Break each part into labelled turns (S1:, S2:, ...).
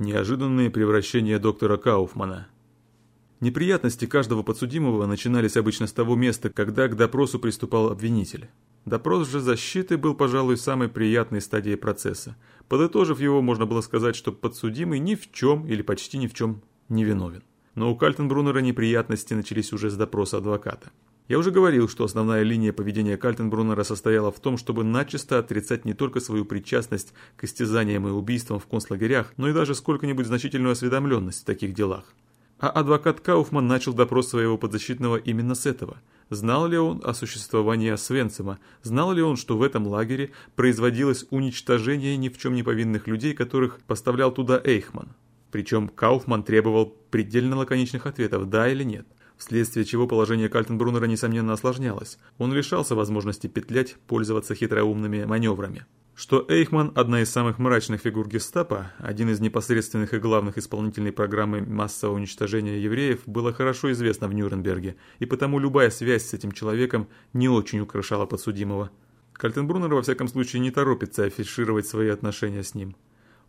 S1: Неожиданные превращения доктора Кауфмана. Неприятности каждого подсудимого начинались обычно с того места, когда к допросу приступал обвинитель. Допрос же защиты был, пожалуй, самой приятной стадией процесса. Подытожив его, можно было сказать, что подсудимый ни в чем или почти ни в чем не виновен. Но у Кальтенбруннера неприятности начались уже с допроса адвоката. Я уже говорил, что основная линия поведения Кальтенбруннера состояла в том, чтобы начисто отрицать не только свою причастность к истязаниям и убийствам в концлагерях, но и даже сколько-нибудь значительную осведомленность в таких делах. А адвокат Кауфман начал допрос своего подзащитного именно с этого. Знал ли он о существовании Освенцима? Знал ли он, что в этом лагере производилось уничтожение ни в чем не повинных людей, которых поставлял туда Эйхман? Причем Кауфман требовал предельно лаконичных ответов «да» или «нет» вследствие чего положение Кальтенбруннера несомненно осложнялось. Он лишался возможности петлять, пользоваться хитроумными маневрами. Что Эйхман – одна из самых мрачных фигур гестапо, один из непосредственных и главных исполнительной программы массового уничтожения евреев, было хорошо известно в Нюрнберге, и потому любая связь с этим человеком не очень украшала подсудимого. Кальтенбруннер, во всяком случае, не торопится афишировать свои отношения с ним.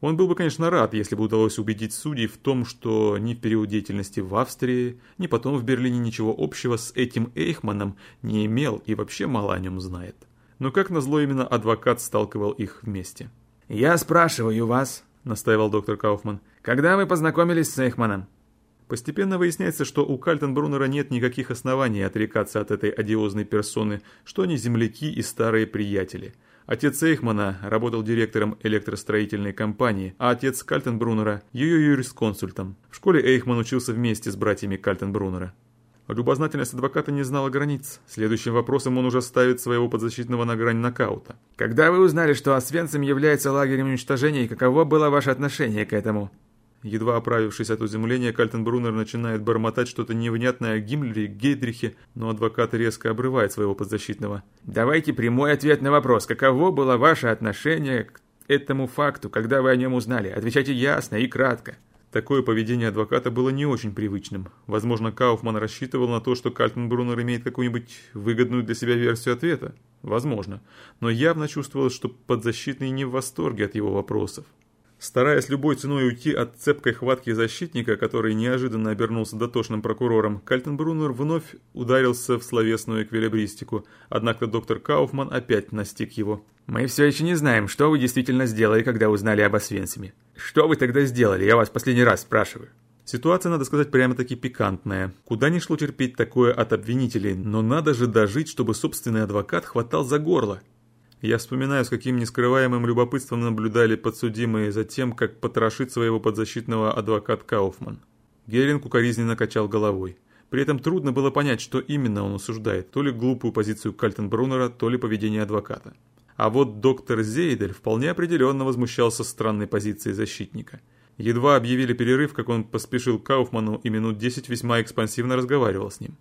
S1: Он был бы, конечно, рад, если бы удалось убедить судей в том, что ни в период деятельности в Австрии, ни потом в Берлине ничего общего с этим Эйхманом не имел и вообще мало о нем знает. Но как назло именно адвокат сталкивал их вместе.
S2: «Я спрашиваю вас», — настаивал доктор Кауфман, — «когда вы познакомились с Эйхманом?»
S1: Постепенно выясняется, что у Кальтенбруннера нет никаких оснований отрекаться от этой одиозной персоны, что они земляки и старые приятели — Отец Эйхмана работал директором электростроительной компании, а отец Кальтенбруннера – ее юрисконсультом. В школе Эйхман учился вместе с братьями Кальтенбруннера. Любознательность адвоката не знала границ. Следующим вопросом он уже ставит своего подзащитного на грань нокаута.
S2: «Когда вы узнали, что Освенцим является лагерем уничтожения, каково было ваше отношение к этому?»
S1: Едва оправившись от изумления, Кальтенбруннер начинает бормотать что-то невнятное о Гиммлере, Гейдрихе, но адвокат резко обрывает своего подзащитного.
S2: «Давайте прямой ответ на вопрос. Каково было ваше отношение к этому факту, когда вы о нем узнали? Отвечайте ясно и кратко».
S1: Такое поведение адвоката было не очень привычным. Возможно, Кауфман рассчитывал на то, что Кальтенбруннер имеет какую-нибудь выгодную для себя версию ответа. Возможно. Но явно чувствовалось, что подзащитный не в восторге от его вопросов. Стараясь любой ценой уйти от цепкой хватки защитника, который неожиданно обернулся дотошным прокурором, Кальтенбруннер вновь ударился в словесную эквилибристику, однако доктор Кауфман опять настиг его.
S2: «Мы все еще не знаем, что вы действительно сделали, когда узнали об Освенциме. Что вы тогда сделали, я вас последний раз спрашиваю».
S1: Ситуация, надо сказать, прямо-таки пикантная. Куда ни шло терпеть такое от обвинителей, но надо же дожить, чтобы собственный адвокат хватал за горло. Я вспоминаю, с каким нескрываемым любопытством наблюдали подсудимые за тем, как потрошит своего подзащитного адвокат Кауфман. Геринг укоризненно качал головой. При этом трудно было понять, что именно он осуждает, то ли глупую позицию Кальтенбруннера, то ли поведение адвоката. А вот доктор Зейдель вполне определенно возмущался странной позицией защитника. Едва объявили перерыв, как он поспешил Кауфману и минут 10 весьма экспансивно разговаривал с ним.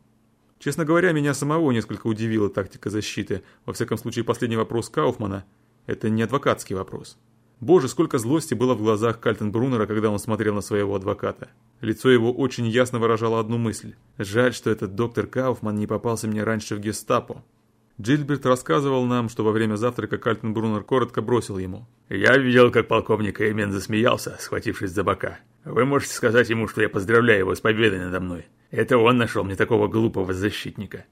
S1: Честно говоря, меня самого несколько удивила тактика защиты. Во всяком случае, последний вопрос Кауфмана – это не адвокатский вопрос. Боже, сколько злости было в глазах Кальтенбруннера, когда он смотрел на своего адвоката. Лицо его очень ясно выражало одну мысль. Жаль, что этот доктор Кауфман не попался мне раньше в гестапо. Джильберт рассказывал нам, что во время завтрака Кальтенбруннер коротко бросил ему.
S3: «Я видел, как полковник Эймен засмеялся, схватившись за бока. Вы можете сказать ему, что я поздравляю его с победой надо мной. Это он нашел мне такого глупого защитника.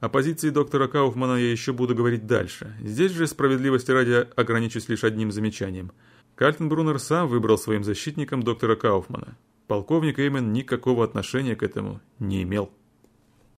S1: О позиции доктора Кауфмана я еще буду говорить дальше. Здесь же справедливости ради ограничусь лишь одним замечанием. Кальтенбруннер сам выбрал своим защитником доктора Кауфмана. Полковник Эймен никакого отношения к этому не имел.